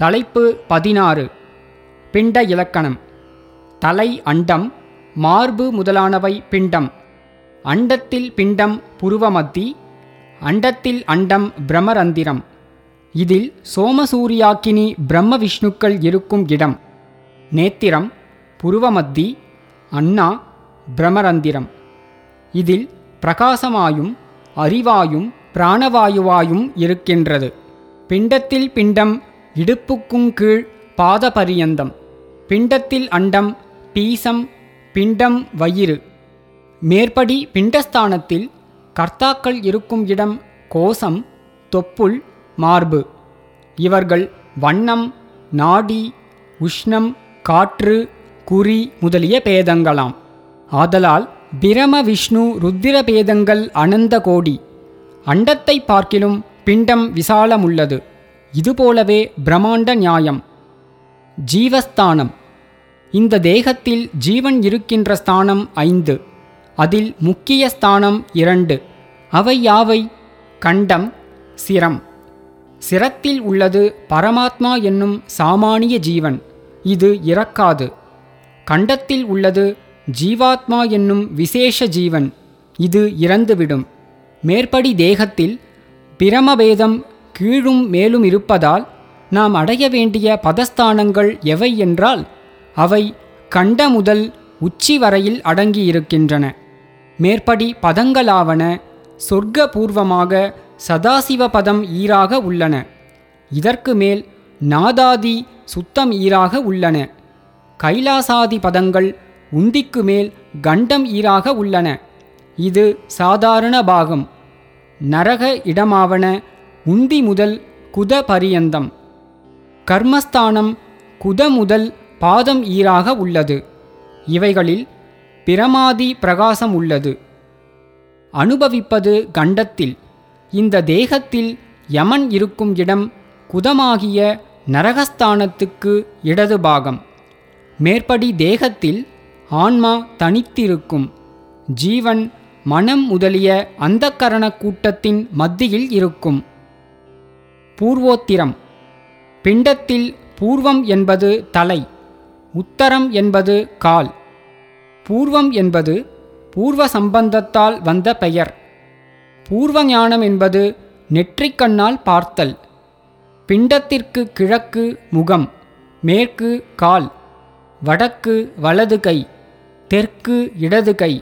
தலைப்பு பதினாறு. பிண்ட இலக்கணம். தலை அண்டம் மார்பு முதலானவை பிண்டம். அண்டத்தில் பிண்டம் புருவமத்தி அண்டத்தில் அண்டம் பிரமரந்திரம். இதில் சோமசூரியாக்கினி பிரம்ம விஷ்ணுக்கள் இருக்கும் இடம். நேத்திரம் புருவமத்தி அண்ணா பிரமரந்திரம். இதில் பிரகாசமாயும் அறிவாயும் பிராணவாயுவாயும் இருக்கின்றது. பிண்டத்தில் பிண்டம் இடுப்புக்கும் கீழ் பாதபரியந்தம் பிண்டத்தில் அண்டம் பீசம் பிண்டம் வயிறு. மேற்படி பிண்டஸ்தானத்தில் கர்த்தாக்கள் இருக்கும் இடம் கோசம் தொப்புள் மார்பு. இவர்கள் வண்ணம் நாடி உஷ்ணம் காற்று குறி முதலிய பேதங்களாம். ஆதலால் பிரம விஷ்ணு ருத்திர பேதங்கள் அனந்த கோடி. அண்டத்தை பார்க்கிலும் பிண்டம் விசாலமுள்ளது. இதுபோலவே பிரம்மாண்ட நியாயம். ஜீவஸ்தானம். இந்த தேகத்தில் ஜீவன் இருக்கின்ற ஸ்தானம் ஐந்து. அதில் முக்கிய ஸ்தானம் இரண்டு. அவை யாவை? கண்டம் சிரம். சிரத்தில் உள்ளது பரமாத்மா என்னும் சாமானிய ஜீவன். இது இறக்காது. கண்டத்தில் உள்ளது ஜீவாத்மா என்னும் விசேஷ ஜீவன். இது இறந்துவிடும். மேற்படி தேகத்தில் பிரமபேதம் கீழும் மேலும் இருப்பதால் நாம் அடைய வேண்டிய பதஸ்தானங்கள் எவை என்றால் அவை கண்ட முதல் உச்சி வரையில் அடங்கியிருக்கின்றன மேற்படி பதங்களாவன சொர்க்க பூர்வமாக சதாசிவ பதம் ஈராக உள்ளன. இதற்கு மேல் நாதாதி சுத்தம் ஈராக உள்ளன. கைலாசாதி பதங்கள் உந்திக்கு மேல் கண்டம் ஈராக உள்ளன. இது சாதாரண பாகம். நரக இடமாவன உந்தி முதல் குத பரியந்தம் கர்மஸ்தானம் குத முதல் பாதம் ஈராக உள்ளது. இவைகளில் பிரமாதி பிரகாசம் உள்ளது. அனுபவிப்பது கண்டத்தில். இந்த தேகத்தில் யமன் இருக்கும் இடம் குதமாகிய நரகஸ்தானத்துக்கு இடது பாகம். மேற்படி தேகத்தில் ஆன்மா தனித்திருக்கும். ஜீவன் மனம் முதலிய அந்தக்கரண கூட்டத்தின் மத்தியில் இருக்கும். பூர்வோத்திரம். பிண்டத்தில் பூர்வம் என்பது தலை உத்தரம் என்பது கால். பூர்வம் என்பது பூர்வ சம்பந்தத்தால் வந்த பெயர். பூர்வ ஞானம் என்பது நெற்றிக்கண்ணால் பார்த்தல். பிண்டத்திற்கு கிழக்கு முகம் மேற்கு கால் வடக்கு வலது கை தெற்கு இடது கை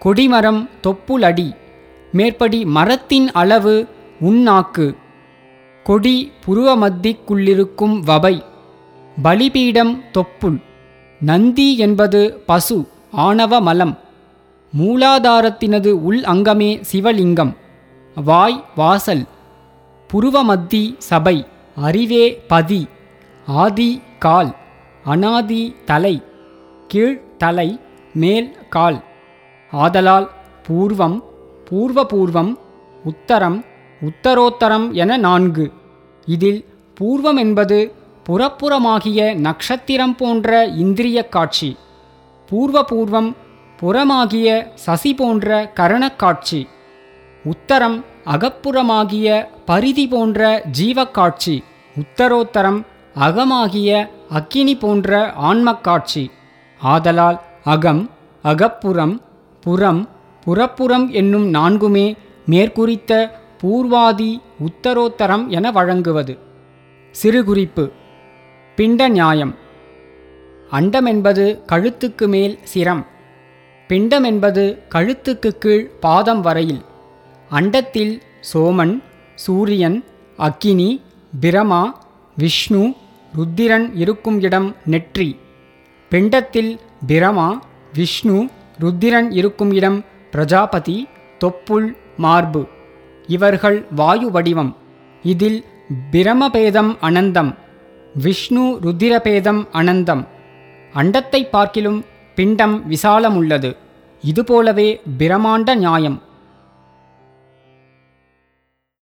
கொடிமரம் தொப்புளடி மேற்படி மரத்தின் அளவு உண்ணாக்கு கொடி புருவமத்திக்குள்ளிருக்கும் வபை பலிபீடம் தொப்புள் நந்தி என்பது பசு ஆணவ மலம் மூலாதாரத்தினது உள் அங்கமே சிவலிங்கம் வாய் வாசல் புருவமத்தி சபை அறிவே பதி ஆதி கால் அனாதி தலை கீழ் தலை மேல் கால் ஆதலால் பூர்வம் பூர்வபூர்வம் உத்தரம் உத்தரோத்தரம் என நான்கு. இதில் பூர்வம் என்பது புறப்புறமாகிய நக்ஷத்திரம் போன்ற இந்திரிய காட்சி. பூர்வபூர்வம் புறமாகிய சசி போன்ற கரணக்காட்சி உத்தரம் அகப்புறமாகிய பரிதி போன்ற ஜீவக்காட்சி உத்தரோத்தரம் அகமாகிய அக்கினி போன்ற ஆன்மக்காட்சி ஆதலால் அகம் அகப்புறம் புறம் புறப்புறம் என்னும் நான்குமே மேற்குறித்த பூர்வாதி உத்தரோத்தரம் என வழங்குவது. சிறுகுறிப்பு. பிண்ட நியாயம். அண்டம் என்பது கழுத்துக்கு மேல் சிரம். பிண்டம் என்பது கழுத்துக்கு கீழ் பாதம் வரையில். அண்டத்தில் சோமன் சூரியன் அக்கினி பிரமா விஷ்ணு ருத்திரன் இருக்கும் இடம் நெற்றி. பிண்டத்தில் பிரமா விஷ்ணு ருத்திரன் இருக்கும் இடம் பிரஜாபதி தொப்புள் மார்பு. இவர்கள் வாயு வடிவம் இதில் பிரமபேதம் அனந்தம் விஷ்ணு ருத்திரபேதம் அனந்தம். அண்டத்தை பார்க்கிலும் பிண்டம் விசாலமுள்ளது. இதுபோலவே பிரமாண்ட நியாயம்.